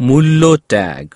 মূল্য ট্যাগ